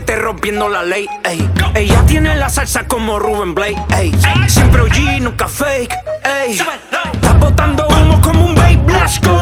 rompiendo la ley. Ey. Ella tiene la salsa como Ruben Blake. Ey. Siempre OG, nunca fake. Ey. Está botando humo como un. Let's go.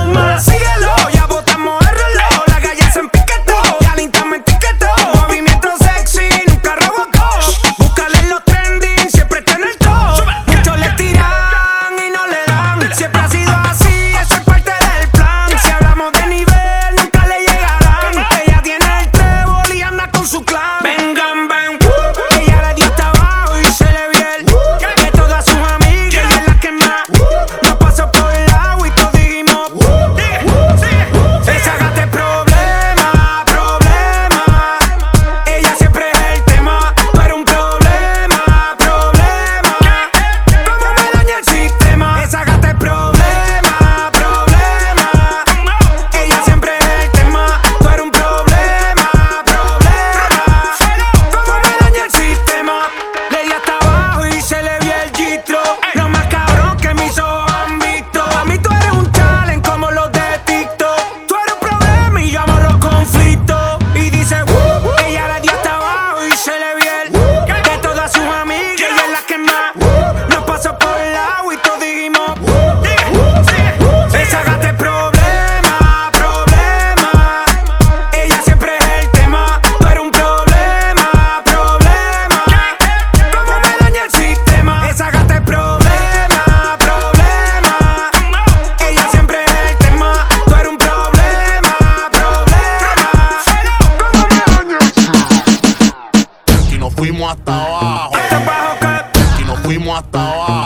fuimos hasta abajo. Este Aquí nos fuimos hasta abajo.